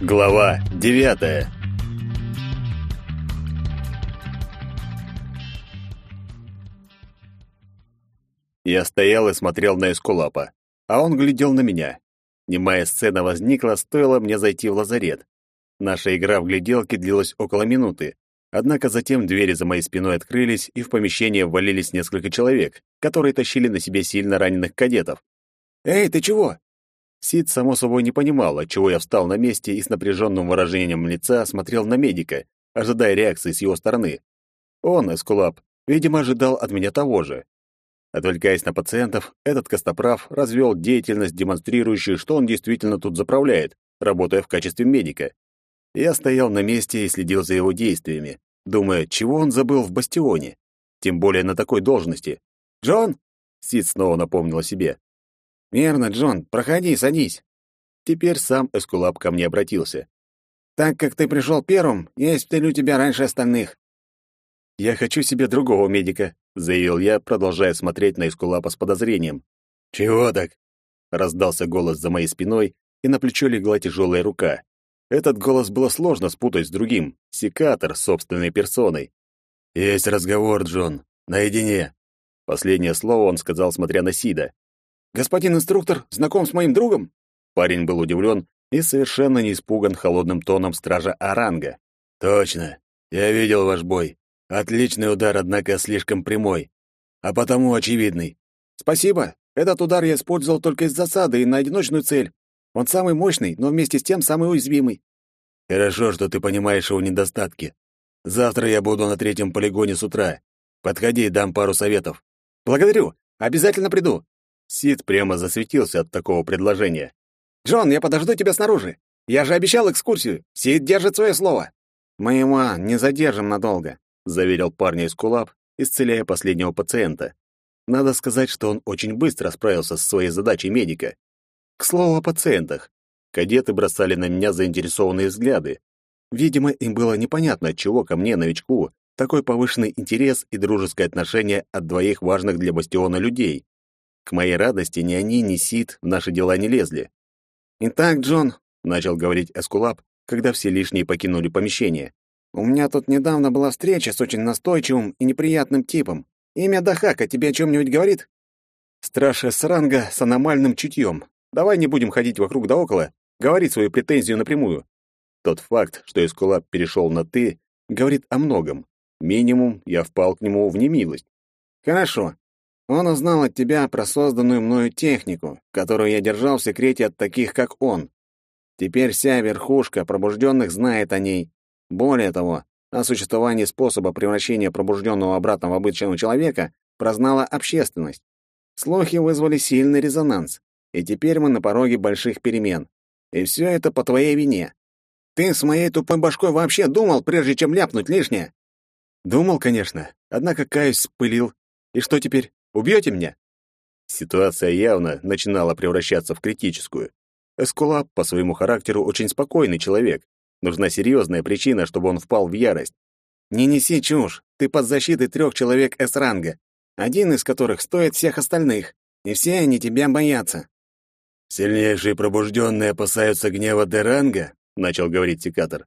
Глава девятая Я стоял и смотрел на Эскулапа, а он глядел на меня. Немая сцена возникла, стоило мне зайти в лазарет. Наша игра в гляделки длилась около минуты. Однако затем двери за моей спиной открылись, и в помещение ввалились несколько человек, которые тащили на себе сильно раненых кадетов. «Эй, ты чего?» Сид, само собой, не понимал, отчего я встал на месте и с напряженным выражением лица смотрел на медика, ожидая реакции с его стороны. Он, Эскулап, видимо, ожидал от меня того же. Отвлекаясь на пациентов, этот костоправ развел деятельность, демонстрирующую, что он действительно тут заправляет, работая в качестве медика. Я стоял на месте и следил за его действиями, думая, чего он забыл в бастионе, тем более на такой должности. «Джон!» — Сид снова напомнил о себе. «Верно, Джон, проходи, садись». Теперь сам Эскулап ко мне обратился. «Так как ты пришел первым, я испытаю тебя раньше остальных». «Я хочу себе другого медика», — заявил я, продолжая смотреть на Эскулапа с подозрением. «Чего так?» — раздался голос за моей спиной, и на плечо легла тяжелая рука. Этот голос было сложно спутать с другим, секатор собственной персоной. «Есть разговор, Джон, наедине». Последнее слово он сказал, смотря на Сида. «Господин инструктор знаком с моим другом?» Парень был удивлен и совершенно не испуган холодным тоном стража Аранга. «Точно. Я видел ваш бой. Отличный удар, однако слишком прямой. А потому очевидный. Спасибо. Этот удар я использовал только из засады и на одиночную цель. Он самый мощный, но вместе с тем самый уязвимый. Хорошо, что ты понимаешь его недостатки. Завтра я буду на третьем полигоне с утра. Подходи, дам пару советов. Благодарю. Обязательно приду. Сид прямо засветился от такого предложения. «Джон, я подожду тебя снаружи. Я же обещал экскурсию. Сид держит свое слово». «Мы его не задержим надолго», — заверил парня из Кулап, исцеляя последнего пациента. Надо сказать, что он очень быстро справился со своей задачей медика. К слову о пациентах. Кадеты бросали на меня заинтересованные взгляды. Видимо, им было непонятно, чего ко мне, новичку, такой повышенный интерес и дружеское отношение от двоих важных для бастиона людей. К моей радости ни они, ни Сид в наши дела не лезли. «Итак, Джон», — начал говорить Эскулап, когда все лишние покинули помещение, «у меня тут недавно была встреча с очень настойчивым и неприятным типом. Имя Дахака тебе о чем-нибудь говорит?» «Страж Эсранга с аномальным чутьем. Давай не будем ходить вокруг да около, говори свою претензию напрямую». Тот факт, что Эскулап перешел на «ты», говорит о многом. Минимум, я впал к нему в немилость. «Хорошо. Он узнал от тебя про созданную мною технику, которую я держал в секрете от таких, как он. Теперь вся верхушка пробужденных знает о ней. Более того, о существовании способа превращения пробужденного обратно в обычного человека прознала общественность. Слухи вызвали сильный резонанс, и теперь мы на пороге больших перемен. И все это по твоей вине. Ты с моей тупой башкой вообще думал, прежде чем ляпнуть лишнее? Думал, конечно, однако, каюсь, спылил. И что теперь? Убьете меня?» Ситуация явно начинала превращаться в критическую. Эскулап по своему характеру очень спокойный человек. Нужна серьезная причина, чтобы он впал в ярость. «Не неси чушь. Ты под защитой трех человек С-ранга, один из которых стоит всех остальных, и все они тебя боятся». «Сильнейшие пробужденные опасаются гнева Деранга», — начал говорить секатор.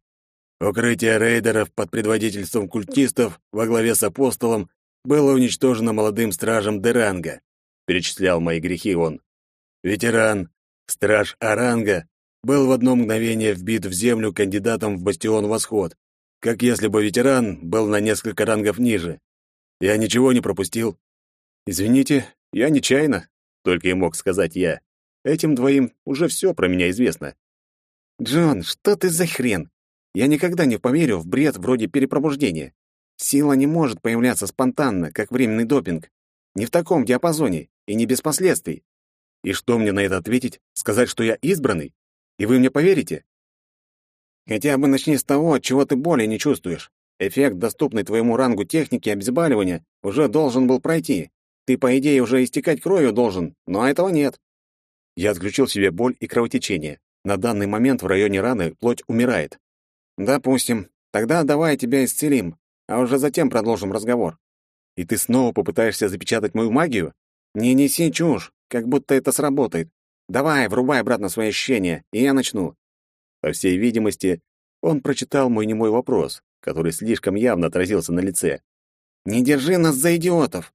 «Укрытие рейдеров под предводительством культистов во главе с апостолом было уничтожено молодым стражем Деранга, перечислял мои грехи он. Ветеран, страж Аранга, был в одно мгновение вбит в землю кандидатом в бастион Восход, как если бы ветеран был на несколько рангов ниже. Я ничего не пропустил. Извините, я нечаянно, только и мог сказать я. Этим двоим уже все про меня известно. Джон, что ты за хрен? Я никогда не поверю в бред вроде перепробуждения. Сила не может появляться спонтанно, как временный допинг. Не в таком диапазоне и не без последствий. И что мне на это ответить? Сказать, что я избранный? И вы мне поверите? Хотя бы начни с того, чего ты боли не чувствуешь. Эффект, доступный твоему рангу техники обезболивания, уже должен был пройти. Ты, по идее, уже истекать кровью должен, но этого нет. Я отключил себе боль и кровотечение. На данный момент в районе раны плоть умирает. Допустим. Тогда давай тебя исцелим а уже затем продолжим разговор. И ты снова попытаешься запечатать мою магию? Не неси чушь, как будто это сработает. Давай, врубай обратно свои ощущения, и я начну. По всей видимости, он прочитал мой немой вопрос, который слишком явно отразился на лице. «Не держи нас за идиотов!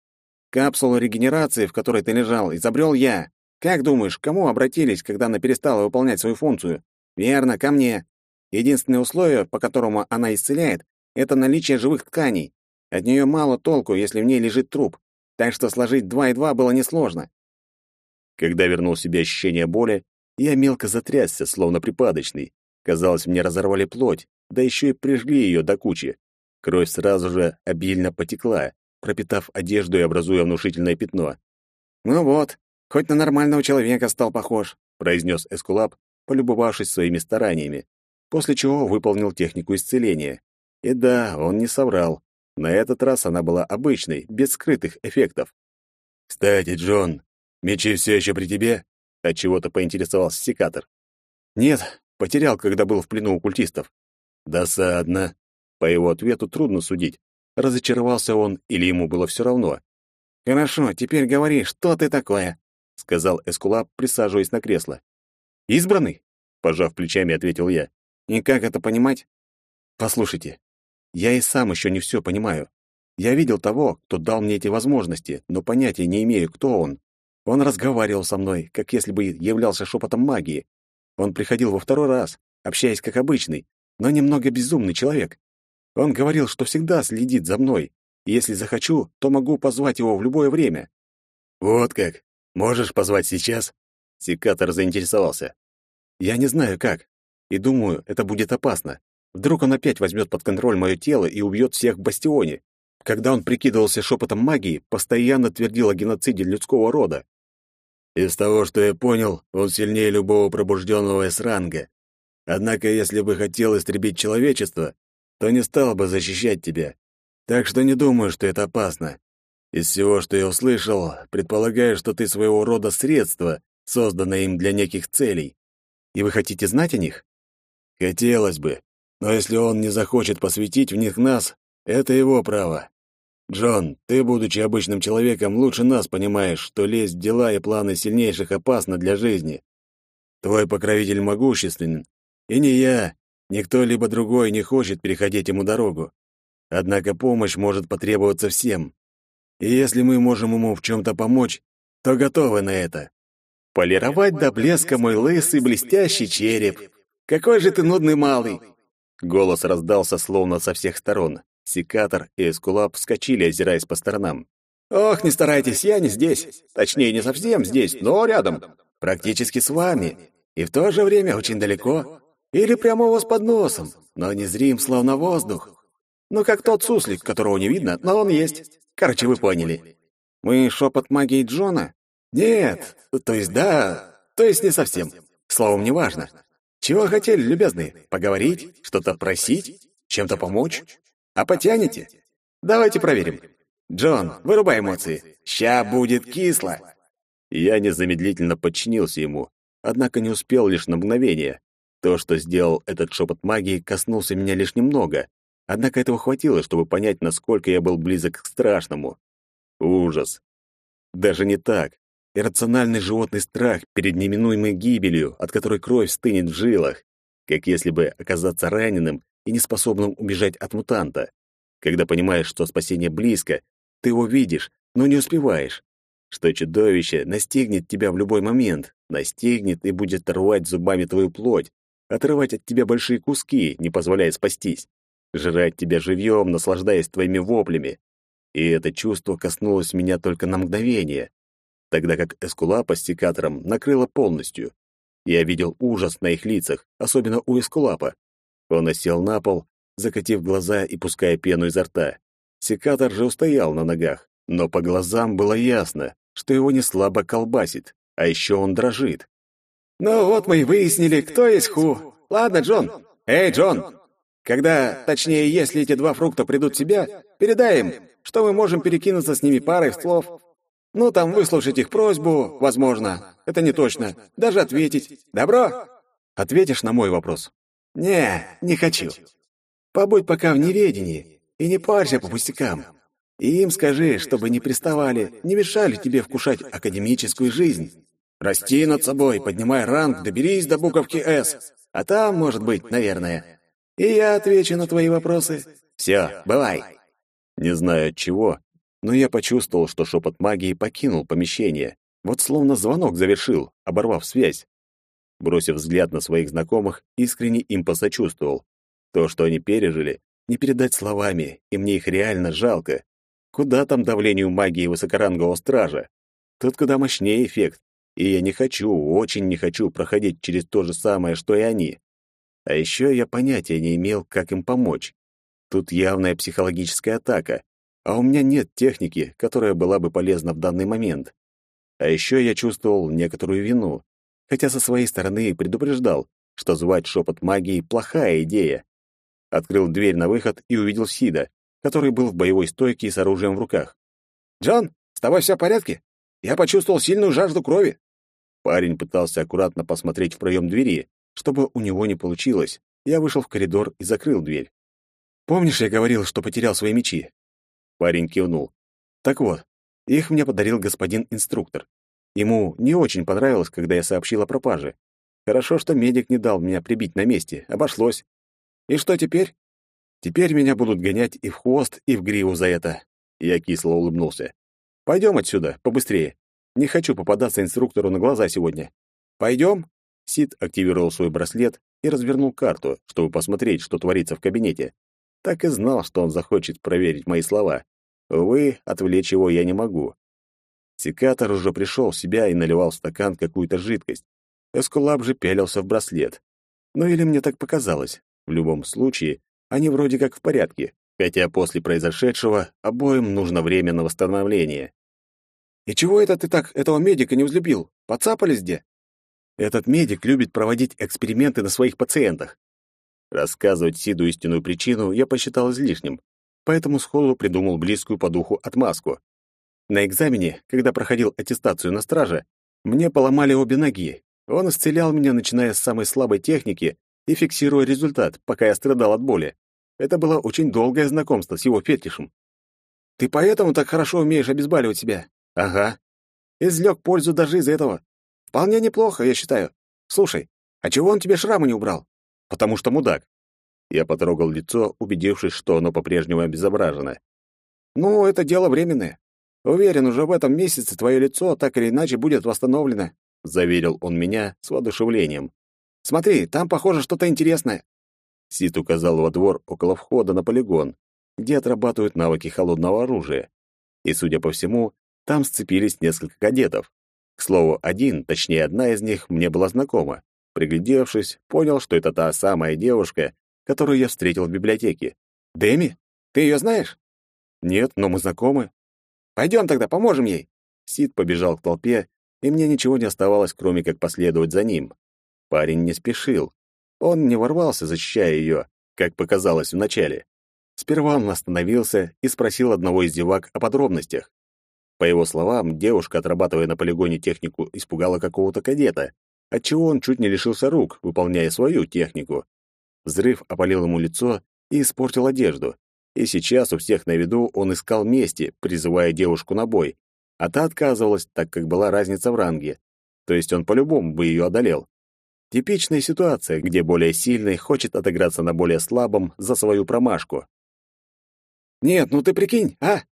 Капсулу регенерации, в которой ты лежал, изобрел я. Как думаешь, к кому обратились, когда она перестала выполнять свою функцию? Верно, ко мне. Единственное условие, по которому она исцеляет, это наличие живых тканей. От нее мало толку, если в ней лежит труп. Так что сложить два и два было несложно. Когда вернул себе ощущение боли, я мелко затрясся, словно припадочный. Казалось, мне разорвали плоть, да еще и прижгли ее до кучи. Кровь сразу же обильно потекла, пропитав одежду и образуя внушительное пятно. «Ну вот, Хоть на нормального человека стал похож, произнес Эскулап, полюбовавшись своими стараниями, после чего выполнил технику исцеления. И да, он не соврал. На этот раз она была обычной, без скрытых эффектов. «Кстати, Джон, мечи все еще при тебе?» От чего-то поинтересовался секатор. «Нет, потерял, когда был в плену у культистов». «Досадно». По его ответу трудно судить, разочаровался он или ему было все равно. «Хорошо, теперь говори, что ты такое?» — сказал Эскулап, присаживаясь на кресло. «Избранный?» — пожав плечами, ответил я. «И как это понимать?» «Послушайте, я и сам еще не все понимаю. Я видел того, кто дал мне эти возможности, но понятия не имею, кто он. Он разговаривал со мной, как если бы являлся шепотом магии. Он приходил во второй раз, общаясь как обычный, но немного безумный человек. Он говорил, что всегда следит за мной, и если захочу, то могу позвать его в любое время. Вот как. Можешь позвать сейчас? Секатор заинтересовался. Я не знаю как, и думаю, это будет опасно. Вдруг он опять возьмет под контроль мое тело и убьет всех в бастионе. Когда он прикидывался шепотом магии, постоянно твердил о геноциде людского рода. Из того, что я понял, он сильнее любого пробужденного С-ранга. Однако, если бы хотел истребить человечество, то не стал бы защищать тебя. Так что не думаю, что это опасно. Из всего, что я услышал, предполагаю, что ты своего рода средство, созданное им для неких целей. И вы хотите знать о них? Хотелось бы. Но если он не захочет посвятить в них нас, это его право. Джон, ты, будучи обычным человеком, лучше нас понимаешь, что лезть в дела и планы сильнейших опасно для жизни. Твой покровитель могущественен, и ни я, ни кто-либо другой не хочет переходить ему дорогу. Однако помощь может потребоваться всем. И если мы можем ему в чем-то помочь, то готовы на это. Полировать до блеска мой лысый блестящий череп. Какой же ты нудный малый!» Голос раздался словно со всех сторон. Секатор и Эскулап вскочили, озираясь по сторонам. «Ох, не старайтесь, я не здесь. Точнее, не совсем здесь, но рядом. Практически с вами. И в то же время очень далеко. Или прямо у вас под носом, но незрим, словно воздух. Ну, как тот суслик, которого не видно, но он есть. Короче, вы поняли. Мы шепот магии Джона? Нет, то есть да, то есть не совсем. Словом, не важно. Чего хотели, любезные? Поговорить? Что-то просить? Чем-то помочь? А потянете? Давайте проверим. Джон, вырубай эмоции. Ща будет кисло. Я незамедлительно подчинился ему, однако не успел лишь на мгновение. То, что сделал этот шепот магии, коснулся меня лишь немного, Однако этого хватило, чтобы понять, насколько я был близок к страшному. Ужас. Даже не так. Иррациональный животный страх перед неминуемой гибелью, от которой кровь стынет в жилах, как если бы оказаться раненым и неспособным убежать от мутанта. Когда понимаешь, что спасение близко, ты его видишь, но не успеваешь. Что чудовище настигнет тебя в любой момент, настигнет и будет рвать зубами твою плоть, отрывать от тебя большие куски, не позволяя спастись жрать тебя живьем, наслаждаясь твоими воплями. И это чувство коснулось меня только на мгновение, тогда как Эскулапа с секатором накрыло полностью. Я видел ужас на их лицах, особенно у Эскулапа. Он осел на пол, закатив глаза и пуская пену изо рта. Секатор же устоял на ногах, но по глазам было ясно, что его не слабо колбасит, а еще он дрожит. «Ну вот мы и выяснили, кто есть Ху. Ладно, Джон. Эй, Джон, когда, точнее, если эти два фрукта придут в себя, передай им, что мы можем перекинуться с ними парой слов. Ну, там, выслушать их просьбу, возможно. Это не точно. Даже ответить. Добро? Ответишь на мой вопрос? Не, не хочу. Побудь пока в неведении и не парься по пустякам. И им скажи, чтобы не приставали, не мешали тебе вкушать академическую жизнь. Расти над собой, поднимай ранг, доберись до буковки «С». А там, может быть, наверное. И я отвечу на твои вопросы. Все, бывай. Не знаю от чего, но я почувствовал, что шепот магии покинул помещение. Вот словно звонок завершил, оборвав связь. Бросив взгляд на своих знакомых, искренне им посочувствовал. То, что они пережили, не передать словами, и мне их реально жалко. Куда там давлению магии высокорангового стража? Тут куда мощнее эффект, и я не хочу, очень не хочу проходить через то же самое, что и они. А еще я понятия не имел, как им помочь. Тут явная психологическая атака, а у меня нет техники, которая была бы полезна в данный момент. А еще я чувствовал некоторую вину, хотя со своей стороны предупреждал, что звать шепот магии — плохая идея. Открыл дверь на выход и увидел Сида, который был в боевой стойке и с оружием в руках. «Джон, с тобой все в порядке? Я почувствовал сильную жажду крови». Парень пытался аккуратно посмотреть в проем двери, чтобы у него не получилось. Я вышел в коридор и закрыл дверь. «Помнишь, я говорил, что потерял свои мечи?» Парень кивнул. «Так вот, их мне подарил господин инструктор. Ему не очень понравилось, когда я сообщил о пропаже. Хорошо, что медик не дал меня прибить на месте, обошлось. И что теперь? Теперь меня будут гонять и в хвост, и в гриву за это. Я кисло улыбнулся. Пойдем отсюда, побыстрее. Не хочу попадаться инструктору на глаза сегодня. Пойдем? Сид активировал свой браслет и развернул карту, чтобы посмотреть, что творится в кабинете. Так и знал, что он захочет проверить мои слова. Увы, отвлечь его я не могу. Секатор уже пришел в себя и наливал в стакан какую-то жидкость. Эскулап же пялился в браслет. Ну или мне так показалось. В любом случае, они вроде как в порядке, хотя после произошедшего обоим нужно время на восстановление. «И чего это ты так этого медика не взлюбил? Поцапались где?» «Этот медик любит проводить эксперименты на своих пациентах». Рассказывать Сиду истинную причину я посчитал излишним, поэтому сходу придумал близкую по духу отмазку. На экзамене, когда проходил аттестацию на страже, мне поломали обе ноги. Он исцелял меня, начиная с самой слабой техники и фиксируя результат, пока я страдал от боли. Это было очень долгое знакомство с его фетишем. «Ты поэтому так хорошо умеешь обезболивать себя?» «Ага. Излег пользу даже из этого. Вполне неплохо, я считаю. Слушай, а чего он тебе шрамы не убрал?» «Потому что мудак». Я потрогал лицо, убедившись, что оно по-прежнему обезображено. «Ну, это дело временное. Уверен, уже в этом месяце твое лицо так или иначе будет восстановлено», — заверил он меня с воодушевлением. «Смотри, там, похоже, что-то интересное». Сит указал во двор около входа на полигон, где отрабатывают навыки холодного оружия. И, судя по всему, там сцепились несколько кадетов. К слову, один, точнее, одна из них мне была знакома. Приглядевшись, понял, что это та самая девушка, которую я встретил в библиотеке. «Дэми? Ты ее знаешь?» «Нет, но мы знакомы», Пойдем тогда, поможем ей. Сид побежал к толпе, и мне ничего не оставалось, кроме как последовать за ним. Парень не спешил. Он не ворвался, защищая ее, как показалось вначале. Сперва он остановился и спросил одного из зевак о подробностях. По его словам, девушка, отрабатывая на полигоне технику, испугала какого-то кадета, отчего он чуть не лишился рук, выполняя свою технику. Взрыв опалил ему лицо и испортил одежду. И сейчас у всех на виду он искал мести, призывая девушку на бой. А та отказывалась, так как была разница в ранге. То есть он по-любому бы ее одолел. Типичная ситуация, где более сильный хочет отыграться на более слабом за свою промашку. «Нет, ну ты прикинь, а?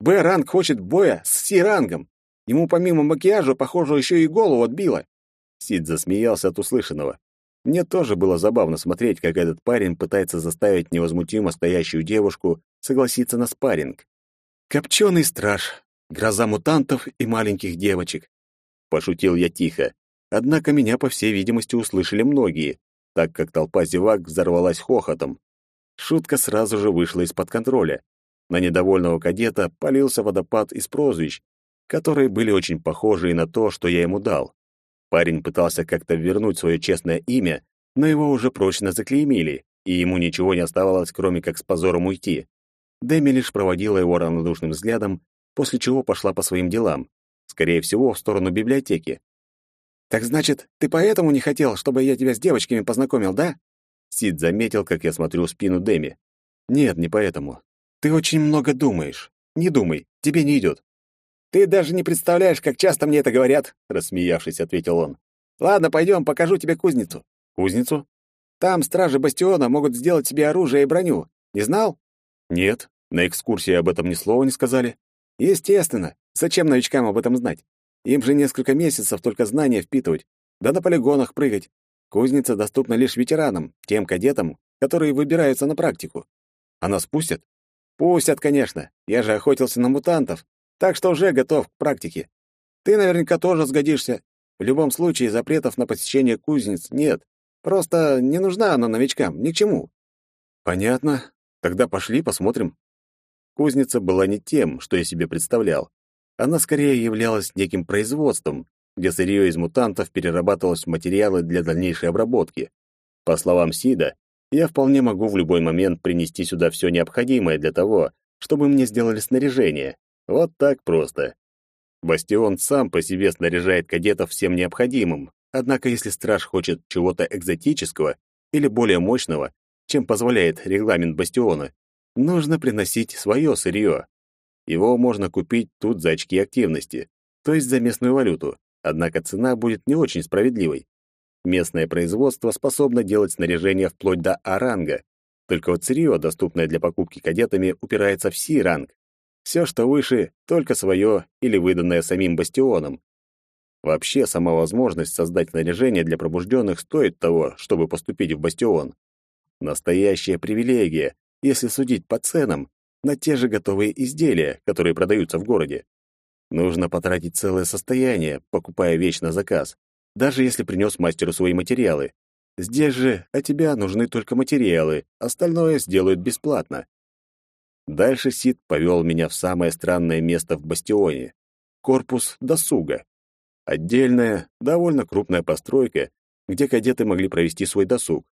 Б-ранг хочет боя с Си-рангом. Ему помимо макияжа, похоже, еще и голову отбило». Сид засмеялся от услышанного. Мне тоже было забавно смотреть, как этот парень пытается заставить невозмутимо стоящую девушку согласиться на спарринг. «Копченый страж, гроза мутантов и маленьких девочек», — пошутил я тихо. Однако меня, по всей видимости, услышали многие, так как толпа зевак взорвалась хохотом. Шутка сразу же вышла из-под контроля. На недовольного кадета полился водопад из прозвищ, которые были очень похожи на то, что я ему дал. Парень пытался как-то вернуть свое честное имя, но его уже прочно заклеймили, и ему ничего не оставалось, кроме как с позором уйти. Дэми лишь проводила его равнодушным взглядом, после чего пошла по своим делам, скорее всего, в сторону библиотеки. «Так значит, ты поэтому не хотел, чтобы я тебя с девочками познакомил, да?» Сид заметил, как я смотрю в спину Дэми. «Нет, не поэтому. Ты очень много думаешь. Не думай, тебе не идет. «Ты даже не представляешь, как часто мне это говорят», — рассмеявшись, ответил он. «Ладно, пойдем, покажу тебе кузницу». «Кузницу?» Там стражи бастиона могут сделать себе оружие и броню. Не знал? Нет, на экскурсии об этом ни слова не сказали. Естественно. Зачем новичкам об этом знать? Им же несколько месяцев только знания впитывать, да на полигонах прыгать. Кузница доступна лишь ветеранам, тем кадетам, которые выбираются на практику. А нас пустят? Пустят, конечно. Я же охотился на мутантов, так что уже готов к практике. Ты наверняка тоже сгодишься. В любом случае запретов на посещение кузнец нет. Просто не нужна она новичкам, ни к чему. Понятно. Тогда пошли посмотрим. Кузница была не тем, что я себе представлял. Она скорее являлась неким производством, где сырье из мутантов перерабатывалось в материалы для дальнейшей обработки. По словам Сида, я вполне могу в любой момент принести сюда все необходимое для того, чтобы мне сделали снаряжение. Вот так просто. Бастион сам по себе снаряжает кадетов всем необходимым, однако если страж хочет чего-то экзотического или более мощного, чем позволяет регламент бастиона, нужно приносить свое сырье. Его можно купить тут за очки активности, то есть за местную валюту, однако цена будет не очень справедливой. Местное производство способно делать снаряжение вплоть до А-ранга, только вот сырье, доступное для покупки кадетами, упирается в Си-ранг. Все, что выше, только свое или выданное самим бастионом. Вообще, сама возможность создать снаряжение для пробужденных стоит того, чтобы поступить в бастион. Настоящая привилегия, если судить по ценам, на те же готовые изделия, которые продаются в городе. Нужно потратить целое состояние, покупая вещь на заказ, даже если принес мастеру свои материалы. Здесь же от тебя нужны только материалы, остальное сделают бесплатно. Дальше Сид повел меня в самое странное место в бастионе — корпус досуга. Отдельная, довольно крупная постройка, где кадеты могли провести свой досуг.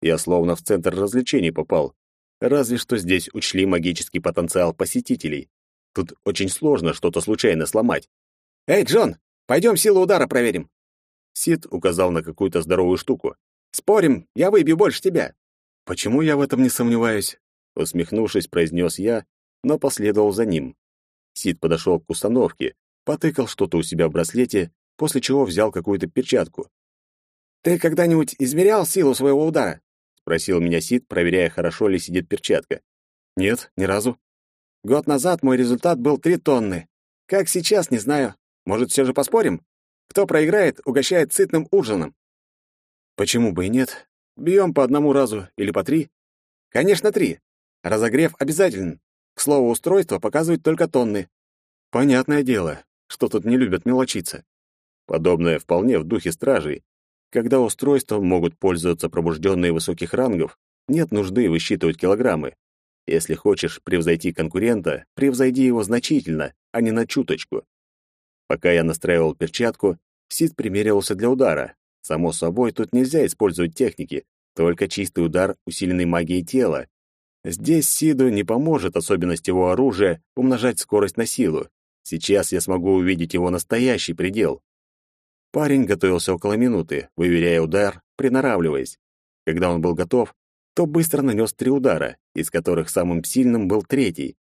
Я словно в центр развлечений попал, Разве что здесь учли магический потенциал посетителей. Тут очень сложно что-то случайно сломать. «Эй, Джон, пойдем силу удара проверим!» Сид указал на какую-то здоровую штуку. «Спорим, я выбью больше тебя!» «Почему я в этом не сомневаюсь?» Усмехнувшись, произнес я, но последовал за ним. Сид подошел к установке, потыкал что-то у себя в браслете, после чего взял какую-то перчатку. «Ты когда-нибудь измерял силу своего удара?» спросил меня Сид, проверяя, хорошо ли сидит перчатка. Нет, ни разу. Год назад мой результат был три тонны. Как сейчас, не знаю. Может, все же поспорим? Кто проиграет, угощает сытным ужином. Почему бы и нет? Бьем по одному разу или по три? Конечно, три. Разогрев обязателен. К слову, устройство показывает только тонны. Понятное дело, что тут не любят мелочиться. Подобное вполне в духе стражей, когда устройством могут пользоваться пробужденные высоких рангов, нет нужды высчитывать килограммы. Если хочешь превзойти конкурента, превзойди его значительно, а не на чуточку. Пока я настраивал перчатку, Сид примеривался для удара. Само собой, тут нельзя использовать техники, только чистый удар, усиленный магией тела. Здесь Сиду не поможет особенность его оружия умножать скорость на силу. Сейчас я смогу увидеть его настоящий предел. Парень готовился около минуты, выверяя удар, приноравливаясь. Когда он был готов, то быстро нанес три удара, из которых самым сильным был третий.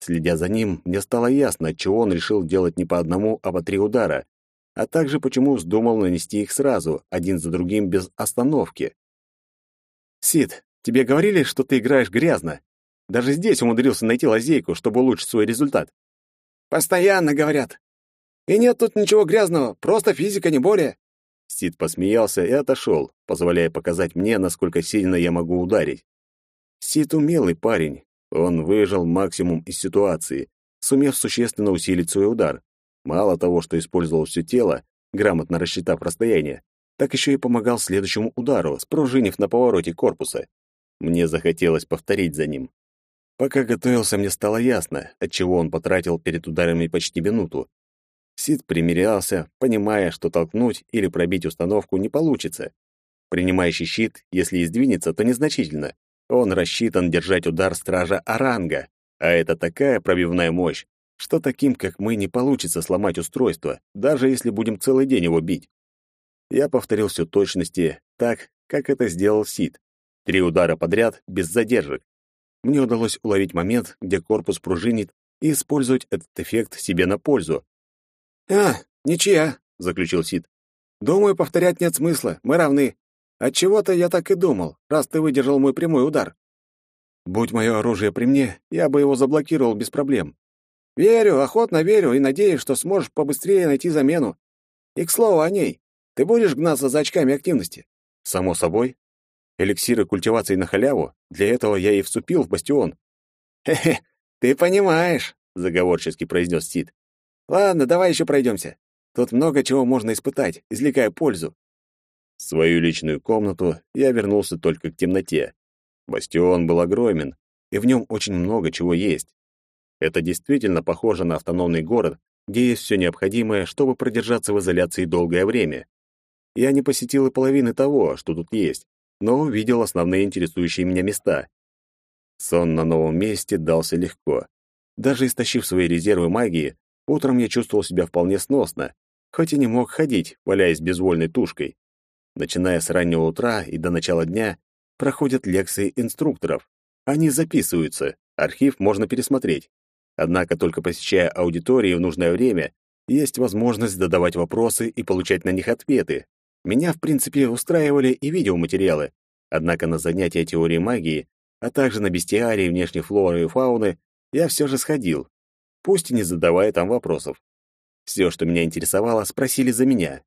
Следя за ним, мне стало ясно, отчего он решил делать не по одному, а по три удара, а также почему вздумал нанести их сразу, один за другим без остановки. «Сид, тебе говорили, что ты играешь грязно? Даже здесь умудрился найти лазейку, чтобы улучшить свой результат». «Постоянно говорят. И нет тут ничего грязного, просто физика, не более. Стит посмеялся и отошел, позволяя показать мне, насколько сильно я могу ударить. Сит умелый парень. Он выжил максимум из ситуации, сумев существенно усилить свой удар. Мало того, что использовал все тело, грамотно рассчитав расстояние, так еще и помогал следующему удару, спружинив на повороте корпуса. Мне захотелось повторить за ним. Пока готовился, мне стало ясно, отчего он потратил перед ударами почти минуту. Сид примирялся, понимая, что толкнуть или пробить установку не получится. Принимающий щит, если и сдвинется, то незначительно. Он рассчитан держать удар стража Аранга, а это такая пробивная мощь, что таким, как мы, не получится сломать устройство, даже если будем целый день его бить. Я повторил все точности так, как это сделал Сид. Три удара подряд, без задержек. Мне удалось уловить момент, где корпус пружинит, и использовать этот эффект себе на пользу, «А, ничья», — заключил Сид. «Думаю, повторять нет смысла, мы равны. Отчего-то я так и думал, раз ты выдержал мой прямой удар. Будь мое оружие при мне, я бы его заблокировал без проблем. Верю, охотно верю и надеюсь, что сможешь побыстрее найти замену. И, к слову, о ней. Ты будешь гнаться за очками активности? Само собой. Эликсиры культивации на халяву, для этого я и вступил в бастион. Хе-хе, ты понимаешь, заговорчески произнес Сид. Ладно, давай еще пройдемся. Тут много чего можно испытать, извлекая пользу. В свою личную комнату я вернулся только к темноте. Бастион был огромен, и в нем очень много чего есть. Это действительно похоже на автономный город, где есть все необходимое, чтобы продержаться в изоляции долгое время. Я не посетил и половины того, что тут есть, но увидел основные интересующие меня места. Сон на новом месте дался легко. Даже истощив свои резервы магии, утром я чувствовал себя вполне сносно, хоть и не мог ходить, валяясь безвольной тушкой. Начиная с раннего утра и до начала дня проходят лекции инструкторов. Они записываются, архив можно пересмотреть. Однако только посещая аудитории в нужное время, есть возможность задавать вопросы и получать на них ответы. Меня, в принципе, устраивали и видеоматериалы. Однако на занятия теории магии, а также на бестиарии внешней флоры и фауны я все же сходил, пусть и не задавая там вопросов. Все, что меня интересовало, спросили за меня.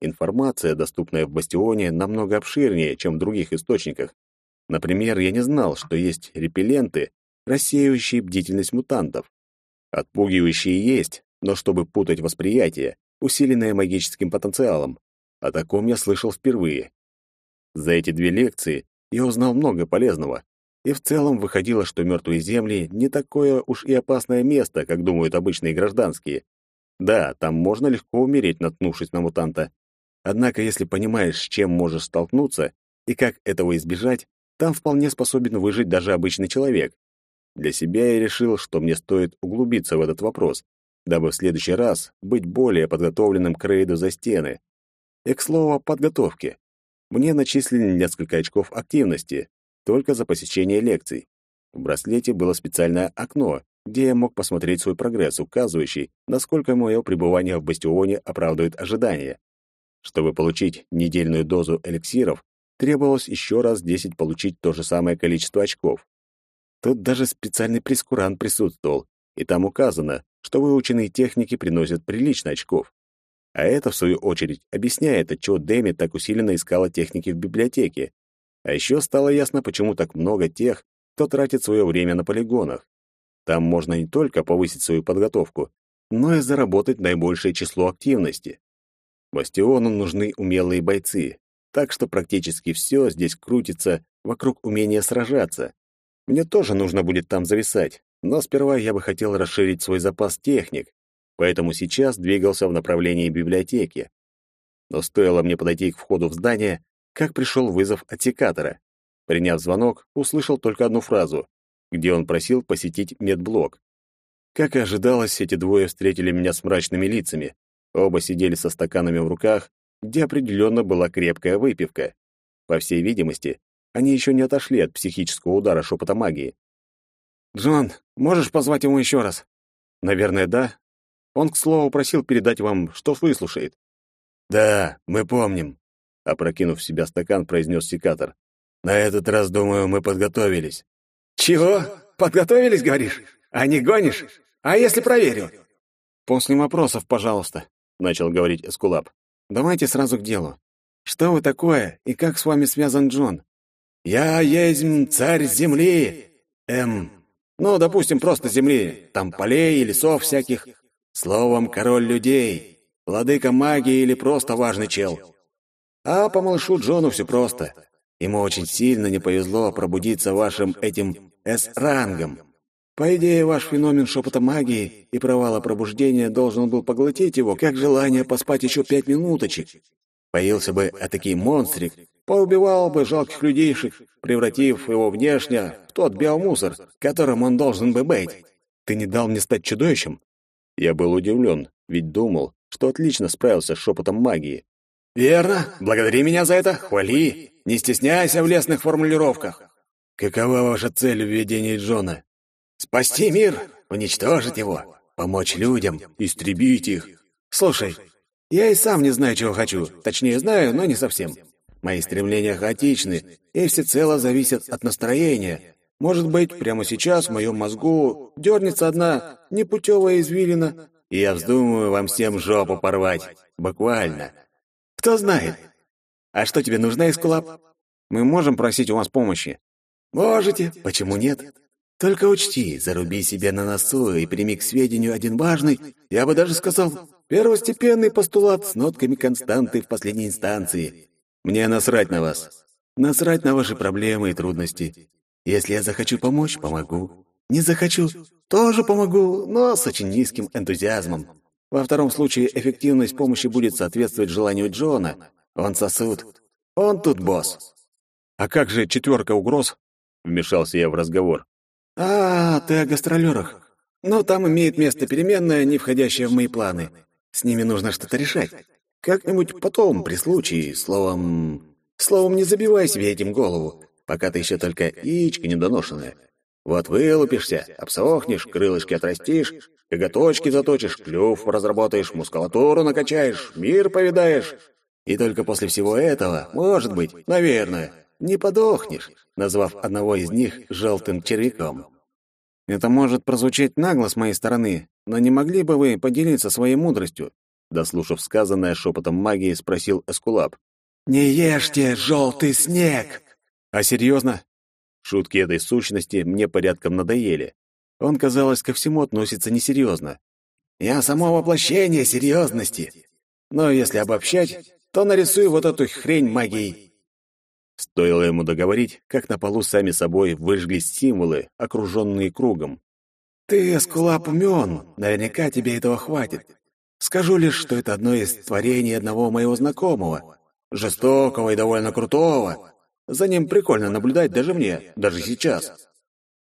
Информация, доступная в Бастионе, намного обширнее, чем в других источниках. Например, я не знал, что есть репелленты, рассеивающие бдительность мутантов. Отпугивающие есть, но чтобы путать восприятие, усиленное магическим потенциалом. О таком я слышал впервые. За эти две лекции я узнал много полезного, и в целом выходило, что мертвые земли не такое уж и опасное место, как думают обычные гражданские. Да, там можно легко умереть, наткнувшись на мутанта. Однако, если понимаешь, с чем можешь столкнуться и как этого избежать, там вполне способен выжить даже обычный человек. Для себя я решил, что мне стоит углубиться в этот вопрос, дабы в следующий раз быть более подготовленным к рейду за стены. И, к слову, подготовке. Мне начислили несколько очков активности, только за посещение лекций. В браслете было специальное окно, где я мог посмотреть свой прогресс, указывающий, насколько мое пребывание в бастионе оправдывает ожидания. Чтобы получить недельную дозу эликсиров, требовалось еще раз 10 получить то же самое количество очков. Тут даже специальный прескурант присутствовал, и там указано, что выученные техники приносят прилично очков. А это, в свою очередь, объясняет, отчего Дэми так усиленно искала техники в библиотеке. А еще стало ясно, почему так много тех, кто тратит свое время на полигонах. Там можно не только повысить свою подготовку, но и заработать наибольшее число активности. Бастиону нужны умелые бойцы, так что практически все здесь крутится вокруг умения сражаться. Мне тоже нужно будет там зависать, но сперва я бы хотел расширить свой запас техник, поэтому сейчас двигался в направлении библиотеки. Но стоило мне подойти к входу в здание, как пришел вызов от секатора. Приняв звонок, услышал только одну фразу, где он просил посетить медблок. Как и ожидалось, эти двое встретили меня с мрачными лицами. Оба сидели со стаканами в руках, где определенно была крепкая выпивка. По всей видимости, они еще не отошли от психического удара шепота магии. «Джон, можешь позвать его еще раз?» «Наверное, да. Он, к слову, просил передать вам, что выслушает». «Да, мы помним», — опрокинув в себя стакан, произнес секатор. «На этот раз, думаю, мы подготовились». «Чего? Подготовились, говоришь? А не гонишь? А если проверю?» «После вопросов, пожалуйста», — начал говорить Эскулап. «Давайте сразу к делу. Что вы такое и как с вами связан Джон? Я есть царь земли. Эм, ну, допустим, просто земли, там полей и лесов всяких. Словом, король людей, владыка магии или просто важный чел. А по малышу Джону все просто. Ему очень сильно не повезло пробудиться вашим этим С-рангом. По идее, ваш феномен шепота магии и провала пробуждения должен был поглотить его, как желание поспать еще пять минуточек. Появился бы атакий монстрик, Поубивал бы жалких людейшек, превратив его внешне в тот биомусор, которым он должен бы быть. Ты не дал мне стать чудовищем? Я был удивлен, ведь думал, что отлично справился с шепотом магии. Верно. Благодари меня за это. Хвали. Не стесняйся в лесных формулировках. Какова ваша цель в ведении Джона? Спасти мир, уничтожить его, помочь людям, истребить их. Слушай, я и сам не знаю, чего хочу. Точнее, знаю, но не совсем. Мои стремления хаотичны и всецело зависят от настроения. Может быть, прямо сейчас в моем мозгу дернется одна непутевая извилина, и я вздумаю вам всем жопу порвать. Буквально. Кто знает? А что тебе нужно, Эскулап? Мы можем просить у вас помощи? Можете. Почему нет? Только учти, заруби себе на носу и прими к сведению один важный, я бы даже сказал, первостепенный постулат с нотками константы в последней инстанции. Мне насрать на вас. Насрать на ваши проблемы и трудности. Если я захочу помочь, помогу. Не захочу, тоже помогу, но с очень низким энтузиазмом. Во втором случае эффективность помощи будет соответствовать желанию Джона. Он сосуд. Он тут босс. А как же четверка угроз? Вмешался я в разговор. А, ты о гастролерах. Ну, там имеет место переменная, не входящая в мои планы. С ними нужно что-то решать. Как-нибудь потом, при случае, словом... Словом, не забивай себе этим голову, пока ты еще только яичко недоношенное. Вот вылупишься, обсохнешь, крылышки отрастишь, коготочки заточишь, клюв разработаешь, мускулатуру накачаешь, мир повидаешь. И только после всего этого, может быть, наверное, не подохнешь, назвав одного из них желтым червяком. Это может прозвучать нагло с моей стороны, но не могли бы вы поделиться своей мудростью? Дослушав сказанное шепотом магии, спросил Эскулап. «Не ешьте желтый снег!» «А серьезно?» Шутки этой сущности мне порядком надоели. Он, казалось, ко всему относится несерьезно. «Я само воплощение серьезности. Но если обобщать, то нарисую вот эту хрень магией». Стоило ему договорить, как на полу сами собой выжглись символы, окруженные кругом. «Ты, Эскулап, умен. Наверняка тебе этого хватит. Скажу лишь, что это одно из творений одного моего знакомого. Жестокого и довольно крутого. За ним прикольно наблюдать даже мне, даже сейчас.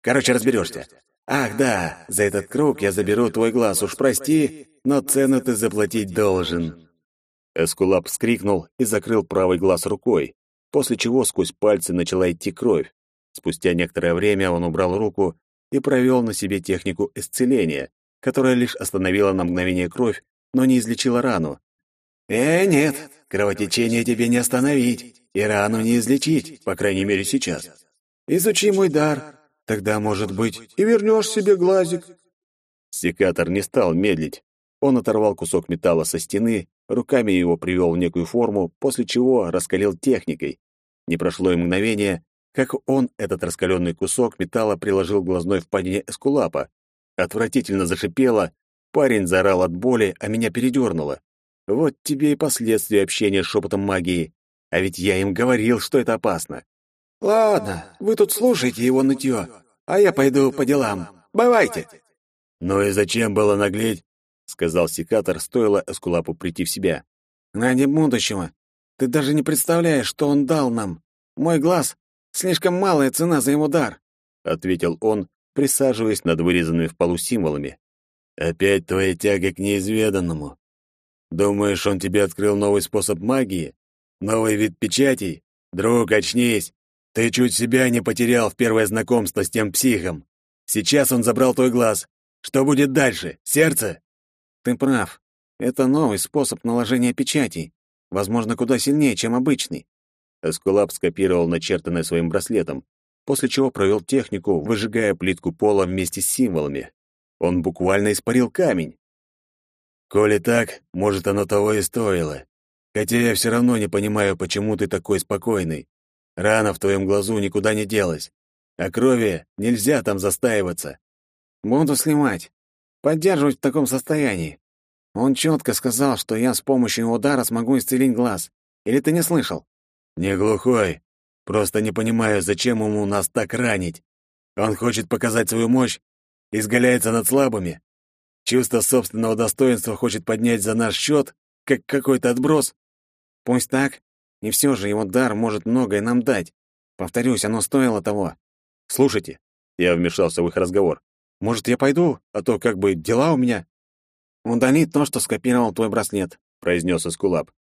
Короче, разберешься. Ах, да, за этот круг я заберу твой глаз, уж прости, но цену ты заплатить должен». Эскулап вскрикнул и закрыл правый глаз рукой, после чего сквозь пальцы начала идти кровь. Спустя некоторое время он убрал руку и провел на себе технику исцеления, которая лишь остановила на мгновение кровь, но не излечила рану. «Э, нет, кровотечение тебе не остановить и рану не излечить, по крайней мере сейчас. Изучи мой дар, тогда, может быть, и вернешь себе глазик». Секатор не стал медлить. Он оторвал кусок металла со стены, руками его привел в некую форму, после чего раскалил техникой. Не прошло и мгновение, как он этот раскаленный кусок металла приложил глазной впадине эскулапа. Отвратительно зашипело, парень заорал от боли, а меня передернуло. Вот тебе и последствия общения с шепотом магии. А ведь я им говорил, что это опасно. Ладно, вы тут слушайте его нытье, а я пойду по делам. Бывайте. Ну и зачем было наглеть? сказал секатор, стоило Эскулапу прийти в себя. Ради будущего. Ты даже не представляешь, что он дал нам. Мой глаз — слишком малая цена за его дар, — ответил он, присаживаясь над вырезанными в полу символами. «Опять твоя тяга к неизведанному. Думаешь, он тебе открыл новый способ магии? Новый вид печатей? Друг, очнись! Ты чуть себя не потерял в первое знакомство с тем психом. Сейчас он забрал твой глаз. Что будет дальше? Сердце?» «Ты прав. Это новый способ наложения печатей. Возможно, куда сильнее, чем обычный». Эскулап скопировал начертанное своим браслетом, после чего провел технику, выжигая плитку пола вместе с символами. Он буквально испарил камень. Коли так, может, оно того и стоило. Хотя я все равно не понимаю, почему ты такой спокойный. Рана в твоем глазу никуда не делась. А крови нельзя там застаиваться. Буду снимать. Поддерживать в таком состоянии. Он четко сказал, что я с помощью удара смогу исцелить глаз. Или ты не слышал? Не глухой. Просто не понимаю, зачем ему нас так ранить. Он хочет показать свою мощь, изгаляется над слабыми. Чувство собственного достоинства хочет поднять за наш счет, как какой-то отброс. Пусть так, и все же его дар может многое нам дать. Повторюсь, оно стоило того. Слушайте, я вмешался в их разговор. Может, я пойду, а то как бы дела у меня. Удали то, что скопировал твой браслет, произнес Эскулап.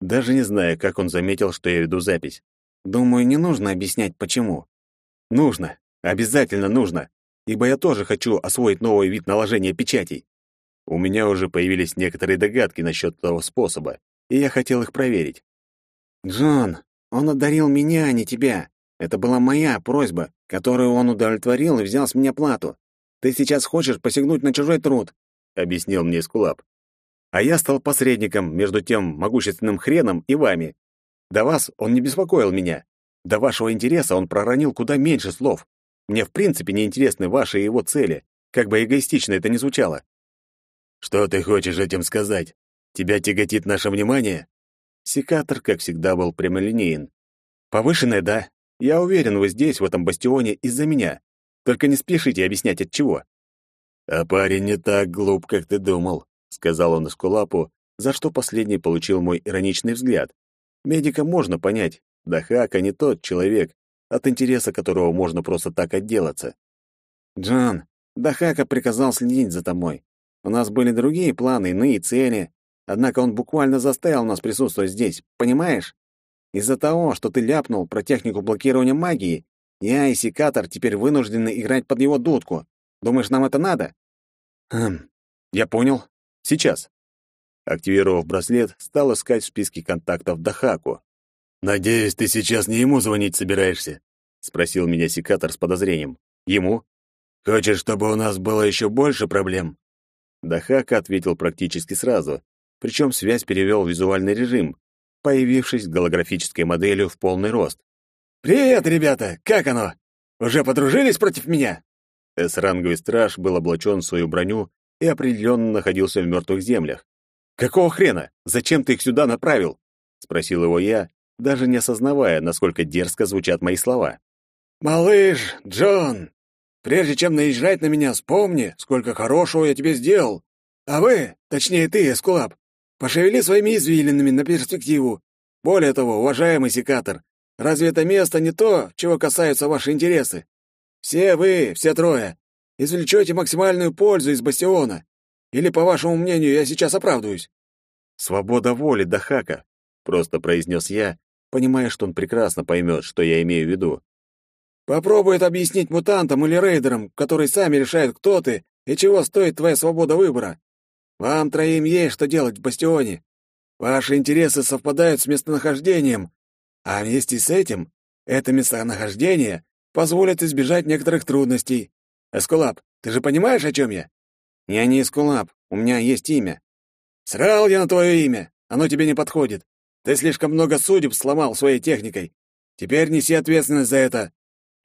Даже не зная, как он заметил, что я веду запись. Думаю, не нужно объяснять, почему. Нужно, обязательно нужно, ибо я тоже хочу освоить новый вид наложения печатей. У меня уже появились некоторые догадки насчет того способа, и я хотел их проверить. «Джон, Он одарил меня, а не тебя. Это была моя просьба, которую он удовлетворил и взял с меня плату. Ты сейчас хочешь посягнуть на чужой труд, объяснил мне Скулап. А я стал посредником между тем могущественным хреном и вами. До вас он не беспокоил меня. До вашего интереса он проронил куда меньше слов. Мне в принципе не интересны ваши и его цели, как бы эгоистично это ни звучало. Что ты хочешь этим сказать? Тебя тяготит наше внимание? Секатор, как всегда, был прямолинеен. Повышенное, да. Я уверен, вы здесь, в этом бастионе, из-за меня. Только не спешите объяснять, от чего. А парень не так глуп, как ты думал, сказал он Эскулапу, за что последний получил мой ироничный взгляд. Медика можно понять, да Хака не тот человек, от интереса которого можно просто так отделаться. Джон, Дахака приказал следить за тобой. У нас были другие планы, иные цели. Однако он буквально заставил нас присутствовать здесь, понимаешь? Из-за того, что ты ляпнул про технику блокирования магии, я и Секатор теперь вынуждены играть под его дудку. Думаешь, нам это надо? Хм, я понял. Сейчас. Активировав браслет, стал искать в списке контактов Дахаку. «Надеюсь, ты сейчас не ему звонить собираешься?» — спросил меня Секатор с подозрением. «Ему?» «Хочешь, чтобы у нас было еще больше проблем?» Дахака ответил практически сразу, причем связь перевел в визуальный режим, появившись голографической моделью в полный рост. «Привет, ребята! Как оно? Уже подружились против меня?» С-ранговый страж был облачен в свою броню и определенно находился в мертвых землях. «Какого хрена? Зачем ты их сюда направил?» — спросил его я, даже не осознавая, насколько дерзко звучат мои слова. «Малыш, Джон, прежде чем наезжать на меня, вспомни, сколько хорошего я тебе сделал. А вы, точнее ты, Эскулап, пошевели своими извилинами на перспективу. Более того, уважаемый секатор, разве это место не то, чего касаются ваши интересы? Все вы, все трое, извлечете максимальную пользу из бастиона. Или, по вашему мнению, я сейчас оправдываюсь?» «Свобода воли, Дахака», — просто произнес я, понимая, что он прекрасно поймет, что я имею в виду. «Попробует объяснить мутантам или рейдерам, которые сами решают, кто ты и чего стоит твоя свобода выбора. Вам троим есть что делать в бастионе. Ваши интересы совпадают с местонахождением, а вместе с этим это местонахождение позволит избежать некоторых трудностей. Эскулап, ты же понимаешь, о чем я? Я не Эскулап, у меня есть имя. Срал я на твое имя, оно тебе не подходит. Ты слишком много судеб сломал своей техникой. Теперь неси ответственность за это.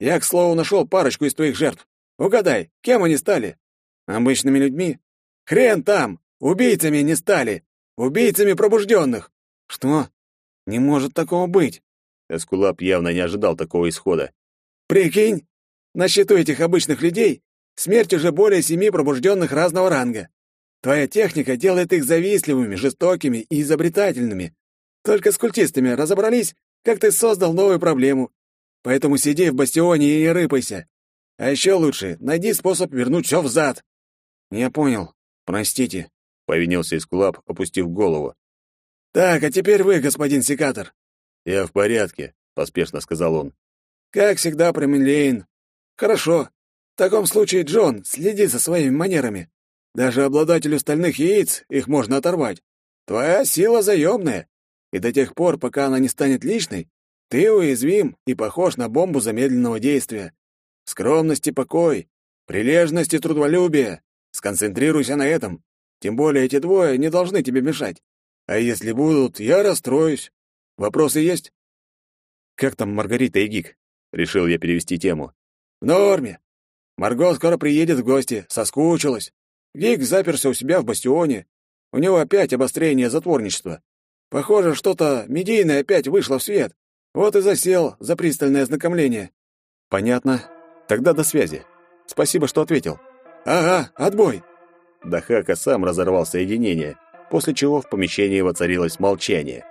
Я, к слову, нашел парочку из твоих жертв. Угадай, кем они стали? Обычными людьми? Хрен там! Убийцами не стали! Убийцами пробужденных!» «Что? Не может такого быть!» Эскулап явно не ожидал такого исхода. «Прикинь, на счету этих обычных людей смерть уже более семи пробужденных разного ранга. Твоя техника делает их завистливыми, жестокими и изобретательными. Только с культистами разобрались, как ты создал новую проблему. Поэтому сиди в бастионе и рыпайся. А еще лучше, найди способ вернуть все взад. Я понял. Простите, повинился Искулап, опустив голову. Так, а теперь вы, господин секатор. Я в порядке, поспешно сказал он. Как всегда, Премилейн. Хорошо. В таком случае, Джон, следи за своими манерами. Даже обладателю стальных яиц их можно оторвать. Твоя сила заемная, и до тех пор, пока она не станет личной, ты уязвим и похож на бомбу замедленного действия. Скромность и покой, прилежность и трудолюбие. Сконцентрируйся на этом. Тем более эти двое не должны тебе мешать. А если будут, я расстроюсь. Вопросы есть? Как там Маргарита и Гик? Решил я перевести тему. В норме. Марго скоро приедет в гости, соскучилась. Гик заперся у себя в бастионе. У него опять обострение затворничества. Похоже, что-то медийное опять вышло в свет. Вот и засел за пристальное ознакомление. Понятно. Тогда до связи. Спасибо, что ответил. Ага, отбой. Дахака сам разорвал соединение, после чего в помещении воцарилось молчание.